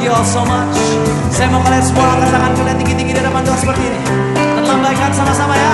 You all so much. Saya mau kalian semua angkat tangan kalian tinggi-tinggi di depan doa seperti ini. Kita sama-sama ya.